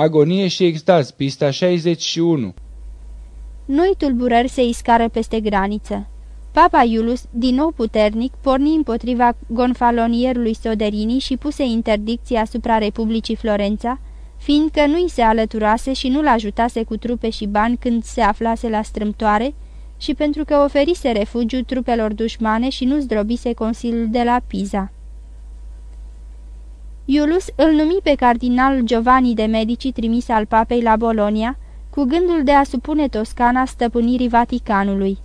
Agonie și extaz, pista 61 Noi tulburări se iscară peste graniță. Papa Iulus, din nou puternic, porni împotriva gonfalonierului Soderini și puse interdicții asupra Republicii Florența, fiindcă nu-i se alăturase și nu-l ajutase cu trupe și bani când se aflase la strâmtoare și pentru că oferise refugiu trupelor dușmane și nu zdrobise Consiliul de la Pisa. Iulus îl numi pe cardinal Giovanni de Medici trimis al papei la Bolonia, cu gândul de a supune Toscana stăpânirii Vaticanului.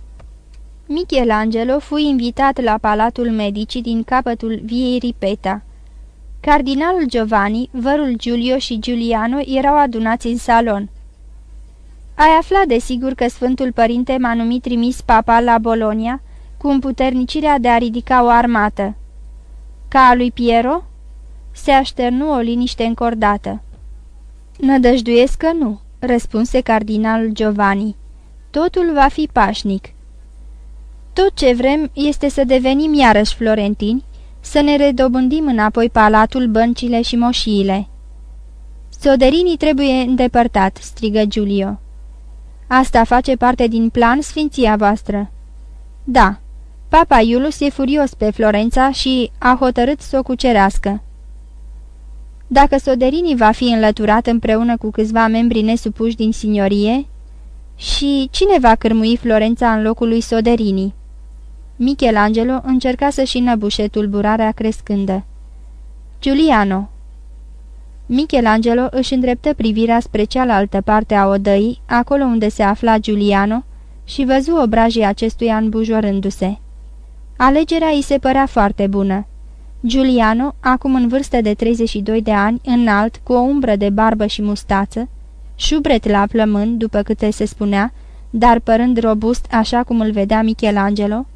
Michelangelo fu invitat la Palatul Medici din capătul viei Ripeta. Cardinalul Giovanni, vărul Giulio și Giuliano erau adunați în salon. Ai aflat desigur că Sfântul Părinte m-a numit trimis papa la Bolonia, cu împuternicirea de a ridica o armată. Ca a lui Piero? Se așternu o liniște încordată. Nădăjduiesc că nu, răspunse cardinalul Giovanni. Totul va fi pașnic. Tot ce vrem este să devenim iarăși florentini, să ne redobândim înapoi palatul, băncile și moșiile. Soderinii trebuie îndepărtat, strigă Giulio. Asta face parte din plan, sfinția voastră. Da, Papa Iulus e furios pe Florența și a hotărât să o cucerească. Dacă Soderini va fi înlăturat împreună cu câțiva membri nesupuși din signorie, și cine va cârmui Florența în locul lui Soderini? Michelangelo încerca să-și năbușe tulburarea crescândă. Giuliano Michelangelo își îndreptă privirea spre cealaltă parte a odăii, acolo unde se afla Giuliano, și văzu obrajii acestuia îmbujorându-se. Alegerea îi se părea foarte bună. Giuliano, acum în vârstă de 32 de ani, înalt, cu o umbră de barbă și mustață, șubret la plămân, după câte se spunea, dar părând robust așa cum îl vedea Michelangelo,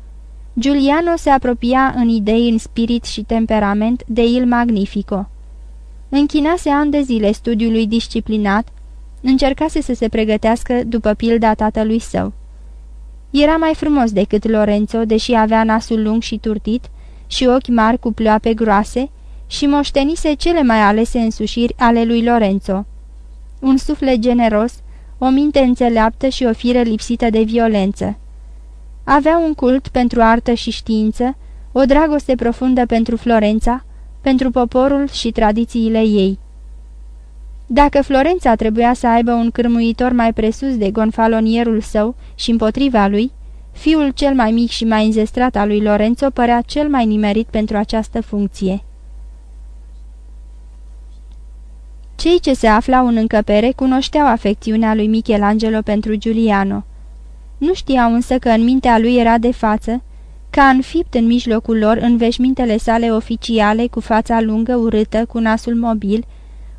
Giuliano se apropia în idei, în spirit și temperament de Il Magnifico. Închinase ani de zile studiului disciplinat, încercase să se pregătească după pilda tatălui său. Era mai frumos decât Lorenzo, deși avea nasul lung și turtit și ochi mari cu ploape groase și moștenise cele mai alese însușiri ale lui Lorenzo. Un suflet generos, o minte înțeleaptă și o fire lipsită de violență. Avea un cult pentru artă și știință, o dragoste profundă pentru Florența, pentru poporul și tradițiile ei. Dacă Florența trebuia să aibă un cârmuitor mai presus de gonfalonierul său și împotriva lui, fiul cel mai mic și mai înzestrat al lui Lorenzo părea cel mai nimerit pentru această funcție. Cei ce se aflau în încăpere cunoșteau afecțiunea lui Michelangelo pentru Giuliano. Nu știau însă că în mintea lui era de față, ca înfipt în mijlocul lor în veșmintele sale oficiale cu fața lungă, urâtă, cu nasul mobil,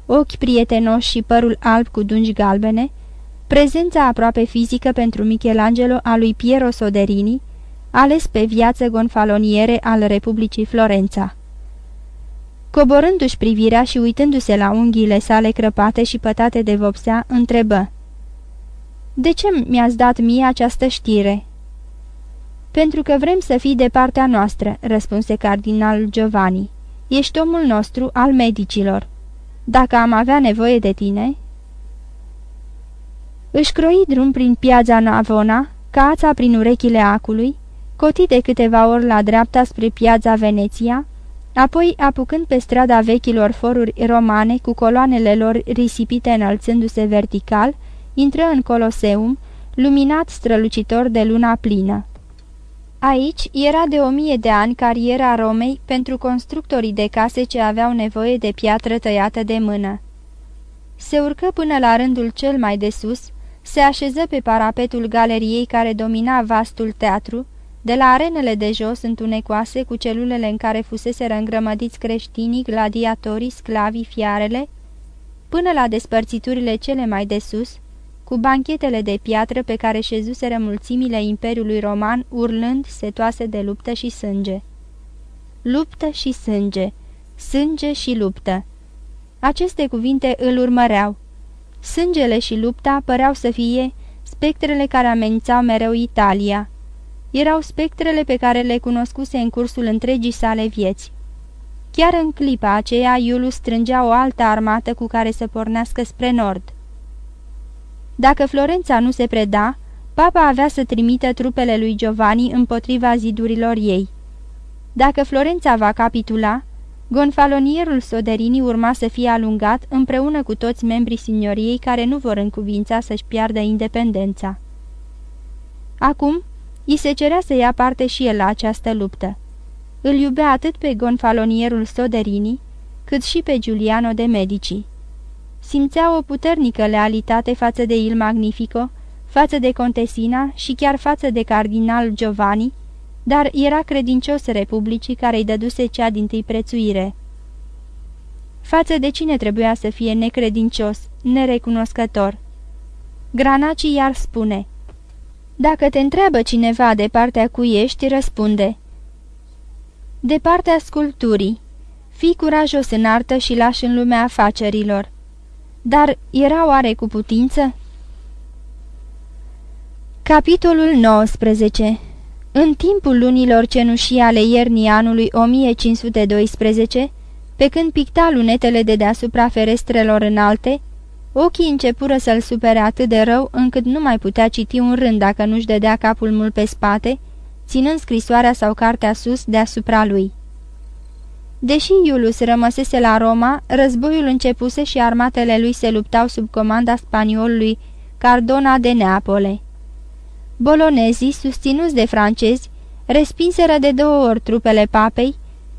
ochi prietenoși și părul alb cu dungi galbene, prezența aproape fizică pentru Michelangelo a lui Piero Soderini, ales pe viață gonfaloniere al Republicii Florența. Coborându-și privirea și uitându-se la unghiile sale crăpate și pătate de vopsea, întrebă De ce mi-ați dat mie această știre?" Pentru că vrem să fii de partea noastră," răspunse cardinalul Giovanni. Ești omul nostru al medicilor. Dacă am avea nevoie de tine, își croi drum prin piața Navona, cața prin urechile acului, coti de câteva ori la dreapta spre piața Veneția, apoi apucând pe strada vechilor foruri romane cu coloanele lor risipite înălțându-se vertical, intră în Coloseum, luminat strălucitor de luna plină. Aici era de o mie de ani cariera Romei pentru constructorii de case ce aveau nevoie de piatră tăiată de mână. Se urcă până la rândul cel mai de sus, se așeză pe parapetul galeriei care domina vastul teatru, de la arenele de jos întunecoase cu celulele în care fusese îngrămădiți creștinii, gladiatorii, sclavii, fiarele, până la despărțiturile cele mai de sus, cu banchetele de piatră pe care șezuseră mulțimile Imperiului Roman, urlând setoase de luptă și sânge. Luptă și sânge, sânge și luptă. Aceste cuvinte îl urmăreau. Sângele și lupta păreau să fie spectrele care amenințau mereu Italia. Erau spectrele pe care le cunoscuse în cursul întregii sale vieți. Chiar în clipa aceea, Iulus strângea o altă armată cu care să pornească spre nord. Dacă Florența nu se preda, papa avea să trimită trupele lui Giovanni împotriva zidurilor ei. Dacă Florența va capitula, gonfalonierul Soderini urma să fie alungat împreună cu toți membrii signoriei care nu vor încuvința să-și piardă independența. Acum, îi se cerea să ia parte și el la această luptă. Îl iubea atât pe gonfalonierul Soderini, cât și pe Giuliano de Medici. Simțea o puternică lealitate față de Il Magnifico, față de Contesina și chiar față de cardinal Giovanni, dar era credincios republicii care îi dăduse cea din tâi prețuire. Față de cine trebuia să fie necredincios, nerecunoscător? Granaci iar spune Dacă te întreabă cineva de partea cui ești, răspunde De partea sculpturii Fii curajos în artă și lași în lumea afacerilor. Dar era oare cu putință? Capitolul 19 În timpul lunilor cenușii ale iernii anului 1512, pe când picta lunetele de deasupra ferestrelor înalte, ochii începură să-l supere atât de rău încât nu mai putea citi un rând dacă nu-și dădea capul mult pe spate, ținând scrisoarea sau cartea sus deasupra lui. Deși Iulus rămăsese la Roma, războiul începuse și armatele lui se luptau sub comanda spaniolului Cardona de Neapole. Bolonezii, susținuți de francezi, respinseră de două ori trupele papei,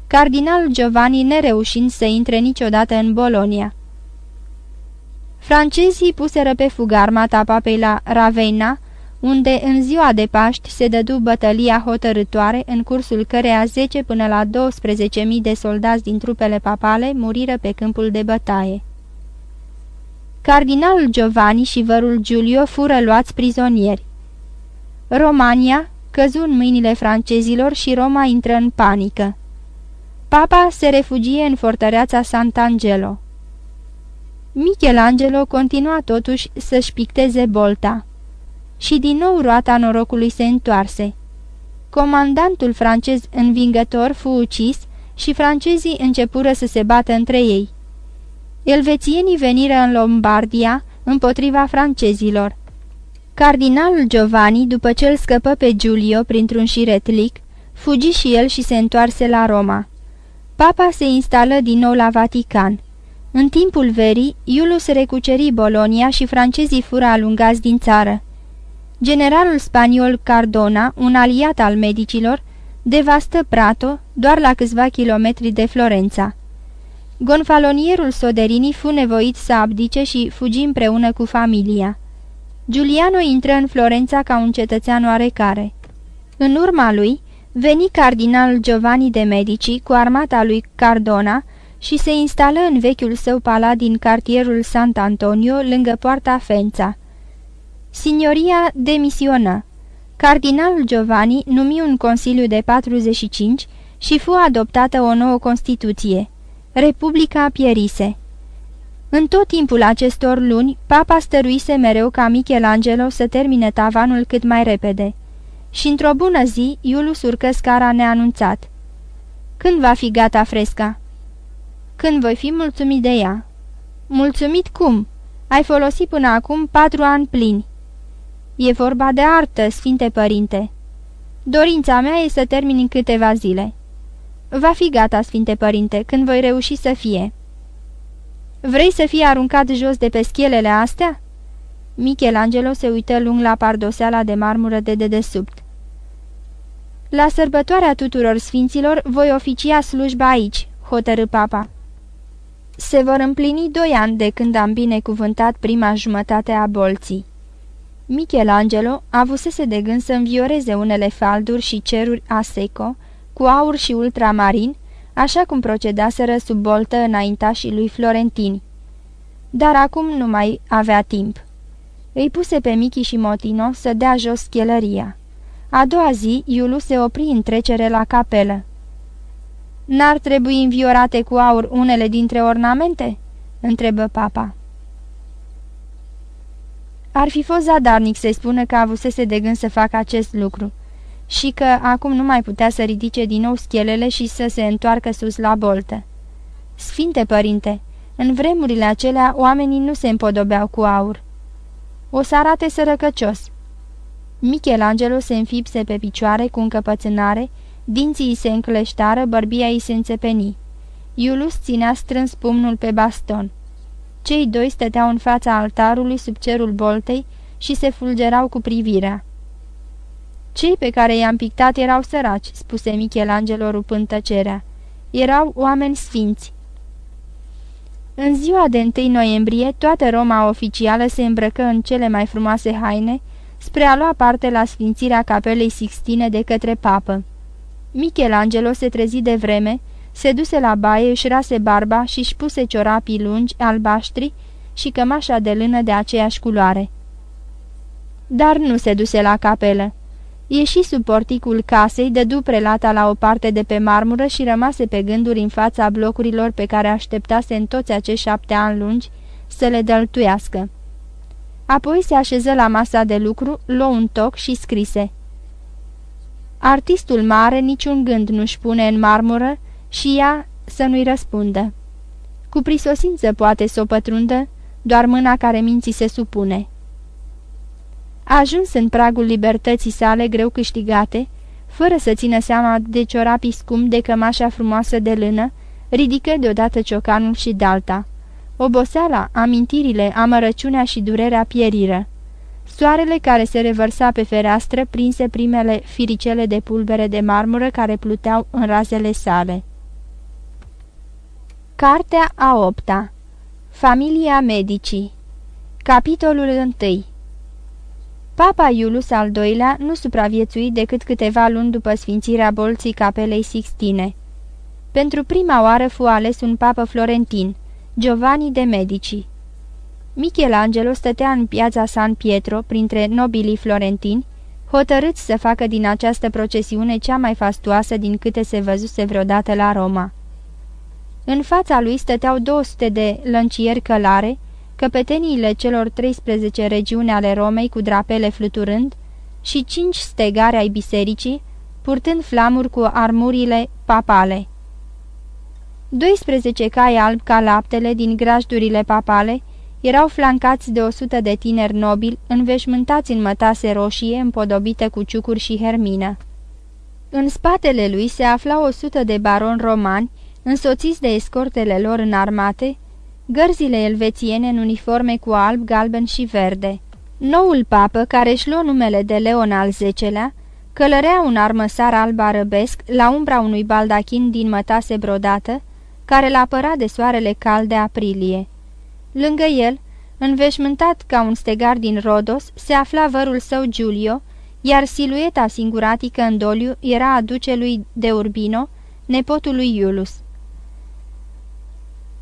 cardinalul Giovanni nereușind să intre niciodată în Bolonia. Francezii puseră pe fugă armata papei la Ravenna, unde în ziua de Paști se dădu bătălia hotărătoare, în cursul căreia 10 până la 12.000 de soldați din trupele papale muriră pe câmpul de bătaie. Cardinalul Giovanni și vărul Giulio fură luați prizonieri. Romania căzu în mâinile francezilor și Roma intră în panică. Papa se refugie în fortăreața Sant'Angelo. Michelangelo continua totuși să-și picteze bolta. Și din nou roata norocului se întoarse. Comandantul francez învingător fu ucis și francezii începură să se bată între ei. Elvețienii veniră în Lombardia împotriva francezilor. Cardinalul Giovanni, după ce îl scăpă pe Giulio printr-un șiretlic, fugi și el și se întoarse la Roma. Papa se instală din nou la Vatican. În timpul verii, Iulus recuceri Bolonia și francezii fură alungați din țară. Generalul spaniol Cardona, un aliat al medicilor, devastă Prato, doar la câțiva kilometri de Florența. Gonfalonierul Soderini fu nevoit să abdice și fugi împreună cu familia. Giuliano intră în Florența ca un cetățean oarecare. În urma lui, veni cardinal Giovanni de Medici cu armata lui Cardona și se instală în vechiul său palat din cartierul Sant Antonio, lângă poarta Fența. Signoria demisionă. Cardinalul Giovanni numi un consiliu de 45 și fu adoptată o nouă Constituție. Republica pierise. În tot timpul acestor luni, papa stăruise mereu ca Michelangelo să termine tavanul cât mai repede. Și într-o bună zi, Iulus urcă scara neanunțat. Când va fi gata fresca?" Când voi fi mulțumit de ea." Mulțumit cum? Ai folosit până acum patru ani plini." E vorba de artă, Sfinte Părinte." Dorința mea e să termin în câteva zile." Va fi gata, Sfinte Părinte, când voi reuși să fie." Vrei să fii aruncat jos de pe schelele astea?" Michelangelo se uită lung la pardoseala de marmură de dedesubt. La sărbătoarea tuturor sfinților voi oficia slujba aici," hotărâ papa. Se vor împlini doi ani de când am binecuvântat prima jumătate a bolții. Michelangelo avusese de gând să învioreze unele falduri și ceruri a seco, cu aur și ultramarin, așa cum procedaseră sub boltă înaintașii lui Florentini. Dar acum nu mai avea timp. Îi puse pe Michi și Motino să dea jos schelăria. A doua zi, Iulu se opri în trecere la capelă. N-ar trebui înviorate cu aur unele dintre ornamente?" întrebă papa. Ar fi fost zadarnic să-i spună că avusese de gând să facă acest lucru și că acum nu mai putea să ridice din nou schelele și să se întoarcă sus la boltă. Sfinte părinte, în vremurile acelea oamenii nu se împodobeau cu aur. O să arate sărăcăcios. Michelangelo se înfipse pe picioare cu încăpățânare, dinții îi se încleștară, bărbia îi se înțepeni. Iulus ținea strâns pumnul pe baston. Cei doi stăteau în fața altarului sub cerul boltei și se fulgerau cu privirea. Cei pe care i-am pictat erau săraci," spuse Michelangelo rupând tăcerea. Erau oameni sfinți." În ziua de 1 noiembrie, toată Roma oficială se îmbrăcă în cele mai frumoase haine spre a lua parte la sfințirea capelei Sixtine de către papă. Michelangelo se trezi de vreme, se duse la baie, își rase barba și își puse ciorapii lungi, albaștri și cămașa de lână de aceeași culoare. Dar nu se duse la capelă. Ieși sub porticul casei, dădu prelata la o parte de pe marmură și rămase pe gânduri în fața blocurilor pe care așteptase în toți acești șapte ani lungi să le dăltuiască. Apoi se așeză la masa de lucru, luă un toc și scrise Artistul mare niciun gând nu-și pune în marmură și ea să nu-i răspundă. Cu prisosință poate să o pătrundă, doar mâna care minții se supune. A ajuns în pragul libertății sale greu câștigate, fără să țină seama de ciorapii scump de cămașa frumoasă de lână, ridică deodată ciocanul și dalta. Oboseala, amintirile, amărăciunea și durerea pieriră. Soarele care se revărsa pe fereastră prinse primele firicele de pulbere de marmură care pluteau în razele sale. Cartea a opta Familia Medicii Capitolul 1 Papa Iulus al II-lea nu supraviețui decât câteva luni după sfințirea bolții capelei Sixtine. Pentru prima oară fu ales un papă florentin, Giovanni de Medici. Michelangelo stătea în piața San Pietro, printre nobilii florentini, hotărâți să facă din această procesiune cea mai fastuoasă din câte se văzuse vreodată la Roma. În fața lui stăteau 200 de lăncieri călare, căpeteniile celor 13 regiuni ale Romei cu drapele fluturând și cinci stegare ai bisericii, purtând flamuri cu armurile papale. 12 cai albi ca laptele din grajdurile papale erau flancați de o sută de tineri nobili, înveșmântați în mătase roșie, împodobite cu ciucuri și hermină. În spatele lui se aflau o sută de baroni romani, însoțiți de escortele lor în armate, gărzile elvețiene în uniforme cu alb, galben și verde. Noul papă, care își luă numele de Leon al X-lea, călărea un armăsar alb arăbesc la umbra unui baldachin din mătase brodată, care l apăra de soarele cald de aprilie. Lângă el, înveșmântat ca un stegar din Rodos, se afla vărul său Giulio, iar silueta singuratică în doliu era a ducelui de Urbino, nepotul lui Iulus.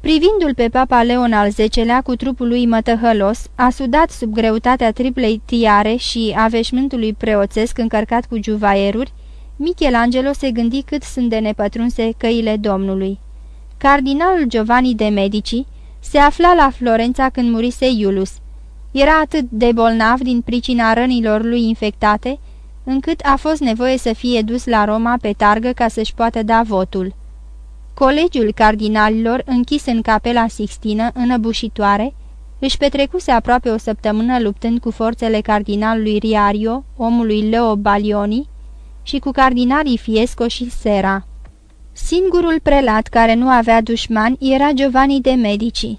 Privindu-l pe papa Leon al X-lea cu trupul lui mătăhălos, asudat sub greutatea triplei tiare și a veșmântului preoțesc încărcat cu juvaieruri, Michelangelo se gândi cât sunt de nepătrunse căile Domnului. Cardinalul Giovanni de Medici se afla la Florența când murise Iulus. Era atât de bolnav din pricina rănilor lui infectate, încât a fost nevoie să fie dus la Roma pe targă ca să-și poată da votul. Colegiul cardinalilor, închis în capela Sixtină, înăbușitoare, își petrecuse aproape o săptămână luptând cu forțele cardinalului Riario, omului Leo Balioni, și cu cardinalii Fiesco și Sera. Singurul prelat care nu avea dușmani era Giovanni de Medici.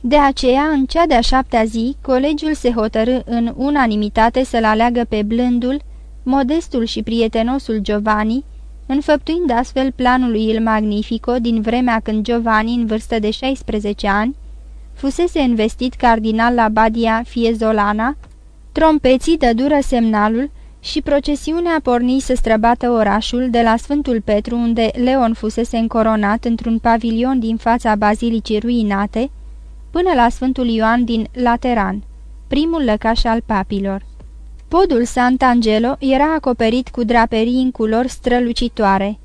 De aceea, în cea de-a șaptea zi, colegiul se hotărâ în unanimitate să-l aleagă pe blândul, modestul și prietenosul Giovanni, înfăptuind astfel planul lui Il Magnifico din vremea când Giovanni, în vârstă de 16 ani, fusese investit cardinal la Badia Fiezolana, trompeții dădură semnalul și procesiunea porni să străbată orașul de la Sfântul Petru, unde Leon fusese încoronat într-un pavilion din fața bazilicii ruinate, până la Sfântul Ioan din Lateran, primul lăcaș al papilor. Podul Sant'Angelo era acoperit cu draperii în culori strălucitoare.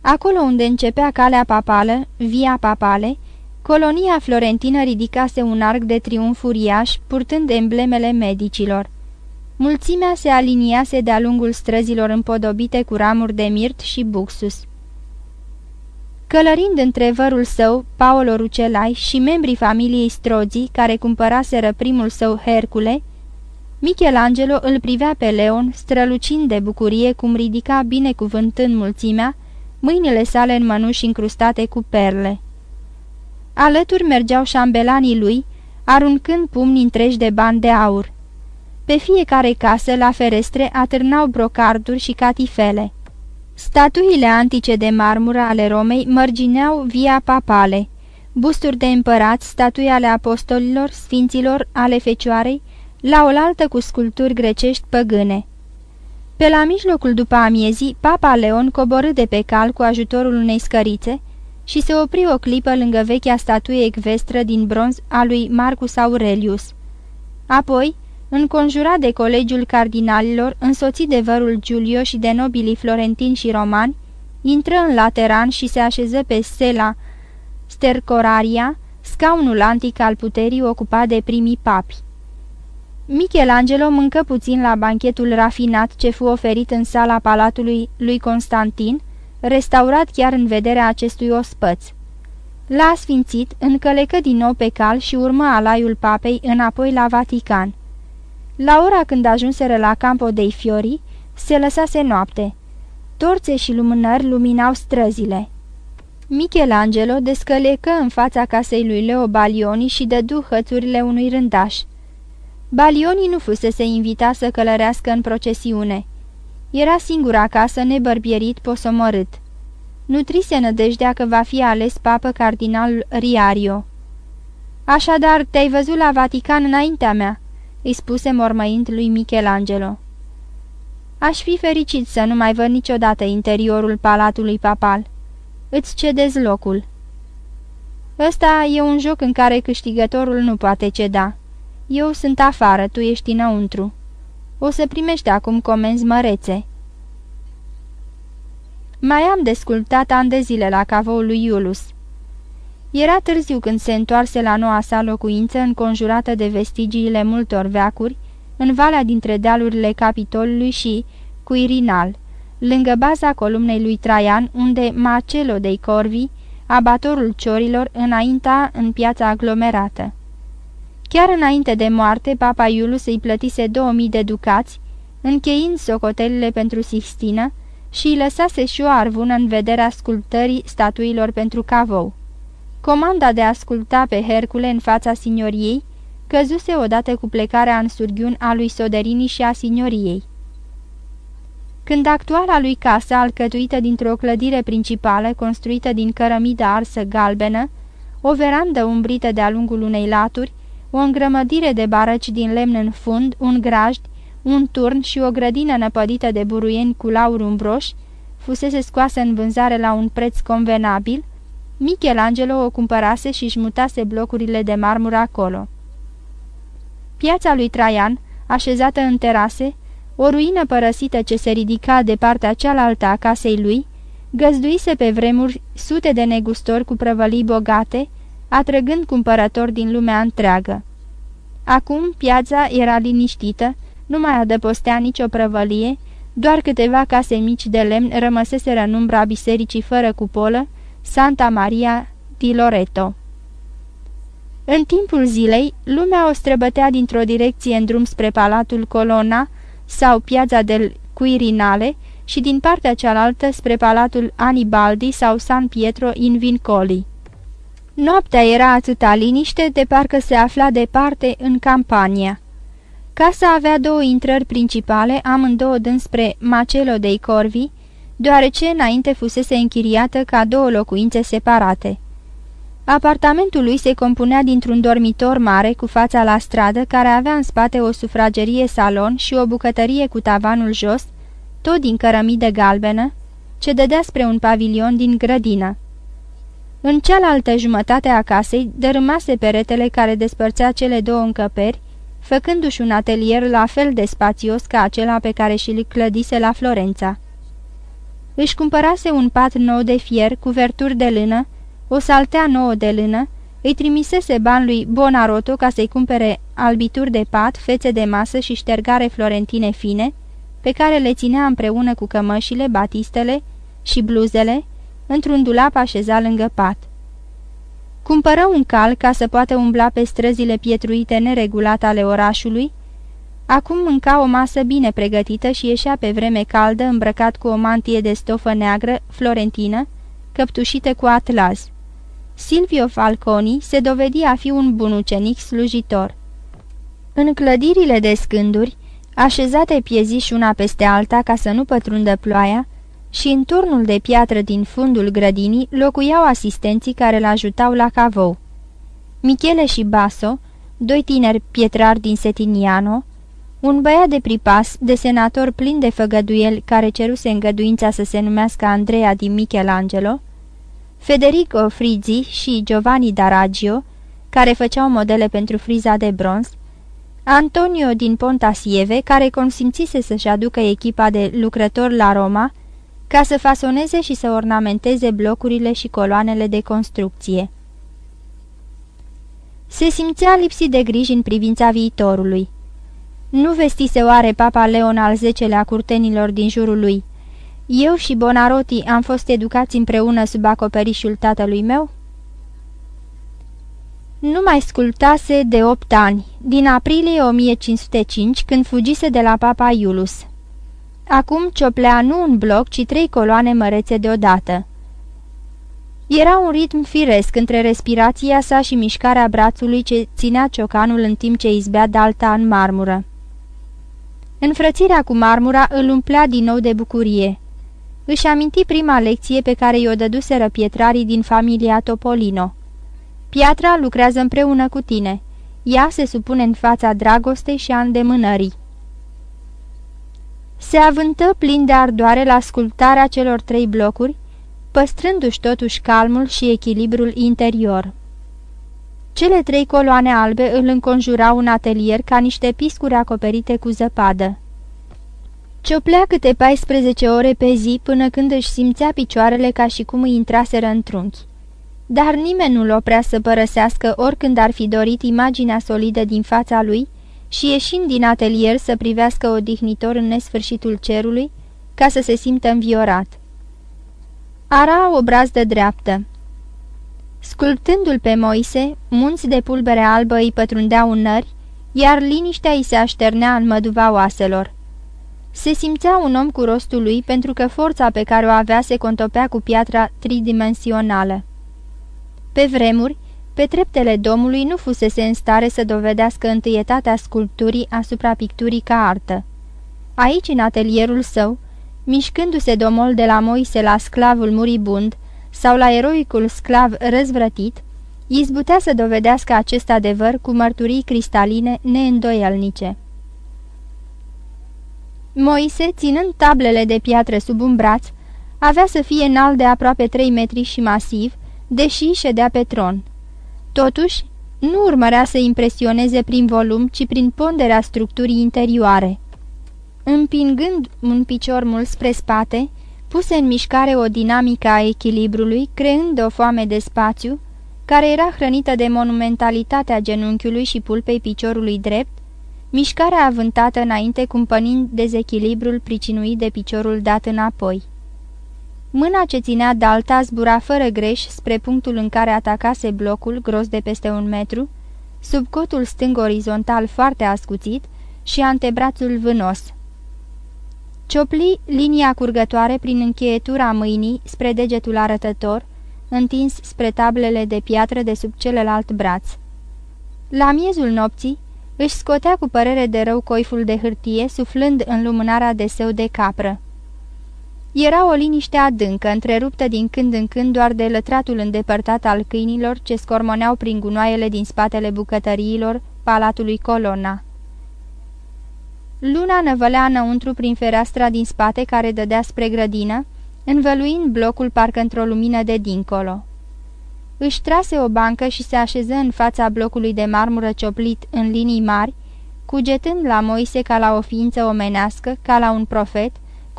Acolo unde începea calea papală, via papale, colonia florentină ridicase un arc de triumf uriaș, purtând emblemele medicilor. Mulțimea se aliniase de-a lungul străzilor împodobite cu ramuri de mirt și buxus. Călărind între vărul său, Paolo Rucelai și membrii familiei Strozzi, care cumpăraseră primul său Hercule, Michelangelo îl privea pe Leon, strălucind de bucurie cum ridica binecuvântând mulțimea, mâinile sale în mănuși încrustate cu perle. Alături mergeau șambelanii lui, aruncând pumni întregi de bani de aur. Pe fiecare casă, la ferestre, atârnau brocarduri și catifele. Statuile antice de marmură ale Romei mărgineau via papale, busturi de împărați, statui ale apostolilor, sfinților, ale fecioarei, la oaltă cu sculpturi grecești păgâne. Pe la mijlocul după amiezii, Papa Leon coborâ de pe cal cu ajutorul unei scărițe și se opri o clipă lângă vechea statuie ecvestră din bronz a lui Marcus Aurelius. Apoi, înconjurat de colegiul cardinalilor, însoțit de vărul Giulio și de nobilii florentini și romani, intră în lateran și se așeză pe stela Stercoraria, scaunul antic al puterii ocupat de primii papi. Michelangelo mâncă puțin la banchetul rafinat ce fu oferit în sala palatului lui Constantin, restaurat chiar în vederea acestui ospăț. L-a sfințit, încălecă din nou pe cal și urmă alaiul papei înapoi la Vatican. La ora când ajunseră la Campo dei Fiori, se lăsase noapte. Torțe și lumânări luminau străzile. Michelangelo descălecă în fața casei lui Leo Balioni și dădu hățurile unui rândaș. Balioni nu fusese invitat să călărească în procesiune. Era singur acasă, nebărbierit, posomorât. Nutrise nădejdea că va fi ales papă cardinal Riario. Așadar, te-ai văzut la Vatican înaintea mea?" îi spuse mormăind lui Michelangelo. Aș fi fericit să nu mai văd niciodată interiorul palatului papal. Îți cedez locul." Ăsta e un joc în care câștigătorul nu poate ceda. Eu sunt afară, tu ești înăuntru. O să primești acum comenzi mărețe." Mai am descultat ani de zile la cavoul lui Iulus. Era târziu când se întoarse la noua sa locuință înconjurată de vestigiile multor veacuri, în valea dintre dealurile Capitolului și Cuirinal, lângă baza columnei lui Traian, unde Marcelo dei Corvi, abatorul ciorilor, înainta în piața aglomerată. Chiar înainte de moarte, papa Iulus îi plătise 2000 de ducați, încheind socotelile pentru Sixtină și îi lăsase și o arvună în vederea sculptării statuilor pentru cavou. Comanda de a asculta pe Hercule în fața signoriei căzuse odată cu plecarea în surghiun a lui Soderini și a signoriei. Când actuala lui casă, alcătuită dintr-o clădire principală construită din cărămidă arsă galbenă, o verandă umbrită de-a lungul unei laturi, o îngrămădire de barăci din lemn în fund, un grajd, un turn și o grădină năpădită de buruieni cu lauri umbroși, fusese scoasă în vânzare la un preț convenabil, Michelangelo o cumpărase și își mutase blocurile de marmură acolo. Piața lui Traian, așezată în terase, o ruină părăsită ce se ridica de partea cealaltă a casei lui, găzduise pe vremuri sute de negustori cu prăvălii bogate, atrăgând cumpărători din lumea întreagă. Acum piața era liniștită, nu mai adăpostea nicio prăvălie, doar câteva case mici de lemn rămăseseră în umbra bisericii fără cupolă, Santa Maria di Loreto. În timpul zilei, lumea o străbătea dintr-o direcție în drum spre Palatul Colonna sau Piața del Quirinale și din partea cealaltă spre Palatul Anibaldi sau San Pietro in Vincoli. Noaptea era atâta liniște de parcă se afla departe în campania. Casa avea două intrări principale, amândouă dând spre Macelo dei Corvi, deoarece înainte fusese închiriată ca două locuințe separate. Apartamentul lui se compunea dintr-un dormitor mare cu fața la stradă, care avea în spate o sufragerie salon și o bucătărie cu tavanul jos, tot din cărămidă galbenă, ce dădea spre un pavilion din grădină. În cealaltă jumătate a casei dărâmase peretele care despărțea cele două încăperi, făcându-și un atelier la fel de spațios ca acela pe care și-l clădise la Florența. Își cumpărase un pat nou de fier, cuverturi de lână, o saltea nouă de lână, îi trimisese bani lui Bonaroto ca să-i cumpere albituri de pat, fețe de masă și ștergare florentine fine, pe care le ținea împreună cu cămășile, batistele și bluzele, într-un dulap așezat lângă pat. Cumpără un cal ca să poată umbla pe străzile pietruite neregulate ale orașului, Acum mânca o masă bine pregătită și ieșea pe vreme caldă îmbrăcat cu o mantie de stofă neagră, florentină, căptușită cu atlaz. Silvio Falconi se dovedi a fi un bun ucenic slujitor. În clădirile de scânduri, așezate pieziși una peste alta ca să nu pătrundă ploaia, și în turnul de piatră din fundul grădinii locuiau asistenții care îl ajutau la cavou. Michele și Baso, doi tineri pietrari din Setiniano, un băiat de pripas, de senator plin de făgăduieli, care ceruse îngăduința să se numească Andrea din Michelangelo, Federico Frizi și Giovanni Daragio, care făceau modele pentru friza de bronz, Antonio din Pontasieve, care consimțise să-și aducă echipa de lucrători la Roma, ca să fasoneze și să ornamenteze blocurile și coloanele de construcție. Se simțea lipsit de griji în privința viitorului. Nu vestise oare papa Leon al X-lea curtenilor din jurul lui? Eu și Bonarotti am fost educați împreună sub acoperișul tatălui meu? Nu mai sculptase de opt ani, din aprilie 1505, când fugise de la papa Iulus. Acum cioplea nu un bloc, ci trei coloane mărețe deodată. Era un ritm firesc între respirația sa și mișcarea brațului ce ținea ciocanul în timp ce izbea dalta în marmură. Înfrățirea cu marmura îl umplea din nou de bucurie. Își aminti prima lecție pe care i-o dăduseră pietrarii din familia Topolino. Piatra lucrează împreună cu tine. Ea se supune în fața dragostei și a îndemânării. Se avântă plin de ardoare la sculptarea celor trei blocuri, păstrându-și totuși calmul și echilibrul interior. Cele trei coloane albe îl înconjurau un atelier ca niște piscuri acoperite cu zăpadă. Cioplea câte 14 ore pe zi până când își simțea picioarele ca și cum îi intraseră în trunchi. Dar nimeni nu-l oprea să părăsească oricând ar fi dorit imaginea solidă din fața lui și ieșind din atelier să privească odihnitor în nesfârșitul cerului, ca să se simtă înviorat. Ara o brazdă dreaptă. Sculptându-l pe Moise, munți de pulbere albă îi pătrundeau în nări, iar liniștea îi se așternea în măduva oaselor. Se simțea un om cu rostul lui pentru că forța pe care o avea se contopea cu piatra tridimensională. Pe vremuri, pe treptele domului nu fusese în stare să dovedească întâietatea sculpturii asupra picturii ca artă. Aici, în atelierul său, mișcându-se domol de la Moise la sclavul muribund, sau la eroicul sclav răzvrătit, izbutea să dovedească acest adevăr cu mărturii cristaline neîndoielnice. Moise, ținând tablele de piatră sub un braț, avea să fie înalt de aproape trei metri și masiv, deși ședea pe tron. Totuși, nu urmărea să impresioneze prin volum, ci prin ponderea structurii interioare. Împingând un picior mult spre spate, puse în mișcare o dinamică a echilibrului, creând o foame de spațiu, care era hrănită de monumentalitatea genunchiului și pulpei piciorului drept, mișcarea avântată înainte cumpănind dezechilibrul pricinuit de piciorul dat înapoi. Mâna ce ținea dalta zbura fără greș spre punctul în care atacase blocul, gros de peste un metru, sub cotul stâng orizontal foarte ascuțit și antebrațul vânos. Ciopli linia curgătoare prin încheietura mâinii spre degetul arătător, întins spre tablele de piatră de sub celălalt braț. La miezul nopții, își scotea cu părere de rău coiful de hârtie, suflând în lumânarea de său de capră. Era o liniște adâncă, întreruptă din când în când doar de lătratul îndepărtat al câinilor ce scormoneau prin gunoaiele din spatele bucătăriilor palatului Colonna. Luna năvălea înăuntru prin fereastra din spate care dădea spre grădină, învăluind blocul parcă într-o lumină de dincolo. Își trase o bancă și se așeză în fața blocului de marmură cioplit în linii mari, cugetând la Moise ca la o ființă omenească, ca la un profet,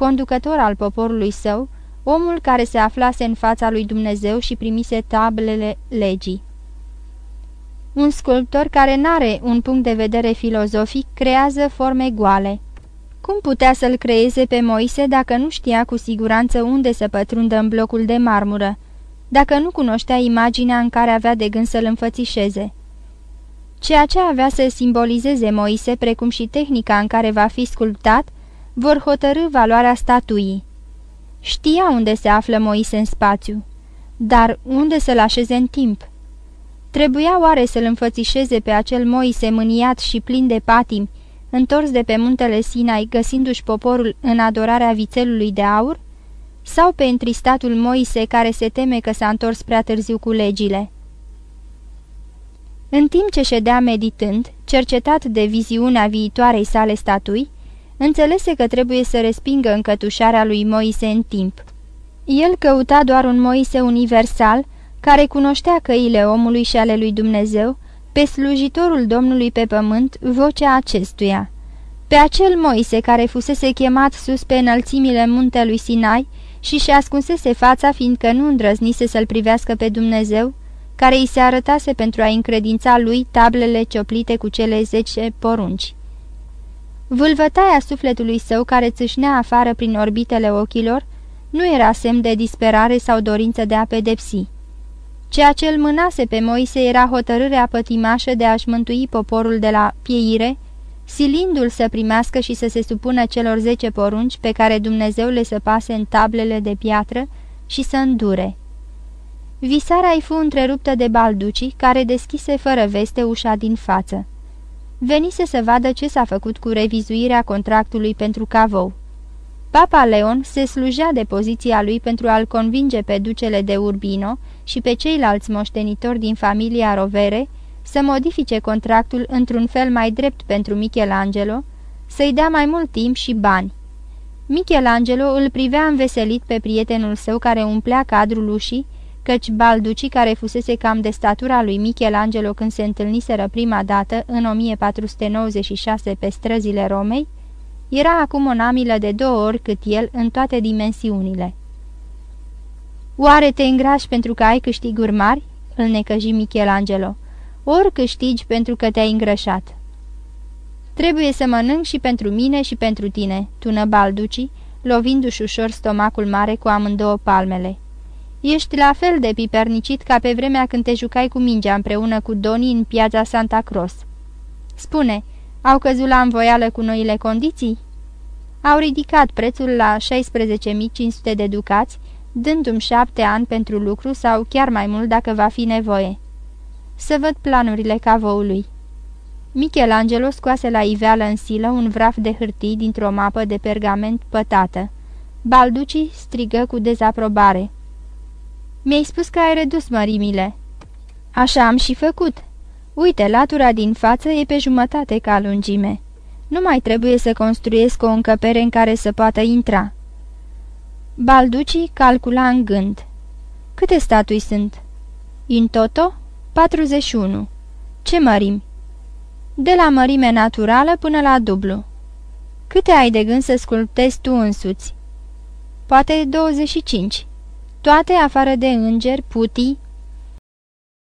conducător al poporului său, omul care se aflase în fața lui Dumnezeu și primise tablele legii. Un sculptor care n-are un punct de vedere filozofic creează forme goale. Cum putea să-l creeze pe Moise dacă nu știa cu siguranță unde să pătrundă în blocul de marmură, dacă nu cunoștea imaginea în care avea de gând să-l înfățișeze? Ceea ce avea să simbolizeze Moise, precum și tehnica în care va fi sculptat, vor hotărâ valoarea statuii. Știa unde se află Moise în spațiu, dar unde să-l așeze în timp? Trebuia oare să-l înfățișeze pe acel Moise mâniat și plin de patim, întors de pe muntele Sinai, găsindu-și poporul în adorarea vițelului de aur? Sau pe întristatul Moise care se teme că s-a întors prea târziu cu legile? În timp ce ședea meditând, cercetat de viziunea viitoarei sale statui, înțelese că trebuie să respingă încătușarea lui Moise în timp. El căuta doar un Moise universal, care cunoștea căile omului și ale lui Dumnezeu, pe slujitorul Domnului pe pământ, vocea acestuia. Pe acel Moise care fusese chemat sus pe înălțimile muntelui Sinai și și ascunsese fața fiindcă nu îndrăznise să-l privească pe Dumnezeu, care îi se arătase pentru a încredința lui tablele cioplite cu cele zece porunci. Vâlvătaia sufletului său care țâșnea afară prin orbitele ochilor nu era semn de disperare sau dorință de a pedepsi. Ceea ce îl mânase pe Moise era hotărârea pătimașă de a-și mântui poporul de la pieire, silindu-l să primească și să se supună celor zece porunci pe care Dumnezeu le săpase în tablele de piatră și să îndure. Visarea îi fu întreruptă de Balduci, care deschise fără veste ușa din față. Venise să vadă ce s-a făcut cu revizuirea contractului pentru Cavou. Papa Leon se slujea de poziția lui pentru a-l convinge pe ducele de Urbino și pe ceilalți moștenitori din familia Rovere să modifice contractul într-un fel mai drept pentru Michelangelo, să-i dea mai mult timp și bani. Michelangelo îl privea înveselit pe prietenul său care umplea cadrul ușii, căci Balduci, care fusese cam de statura lui Michelangelo când se întâlniseră prima dată în 1496 pe străzile Romei, era acum o namilă de două ori cât el în toate dimensiunile. Oare te îngrași pentru că ai câștiguri mari?" îl necăji Michelangelo. Ori câștigi pentru că te-ai îngrășat." Trebuie să mănânc și pentru mine și pentru tine," tună Balduci, lovindu-și ușor stomacul mare cu amândouă palmele. Ești la fel de pipernicit ca pe vremea când te jucai cu mingea împreună cu Doni în piața Santa Cross. Spune, au căzut la învoială cu noile condiții?" Au ridicat prețul la 16.500 de ducați, dându-mi șapte ani pentru lucru sau chiar mai mult dacă va fi nevoie. Să văd planurile cavoului. Michelangelo scoase la iveală în silă un vraf de hârtii dintr-o mapă de pergament pătată. Balduci strigă cu dezaprobare. Mi-ai spus că ai redus mărimile." Așa am și făcut. Uite, latura din față e pe jumătate ca lungime. Nu mai trebuie să construiesc o încăpere în care să poată intra." Balduci calcula în gând. Câte statui sunt?" In toto? 41. Ce mărimi?" De la mărime naturală până la dublu." Câte ai de gând să sculptezi tu însuți?" Poate 25. Toate afară de îngeri, putii,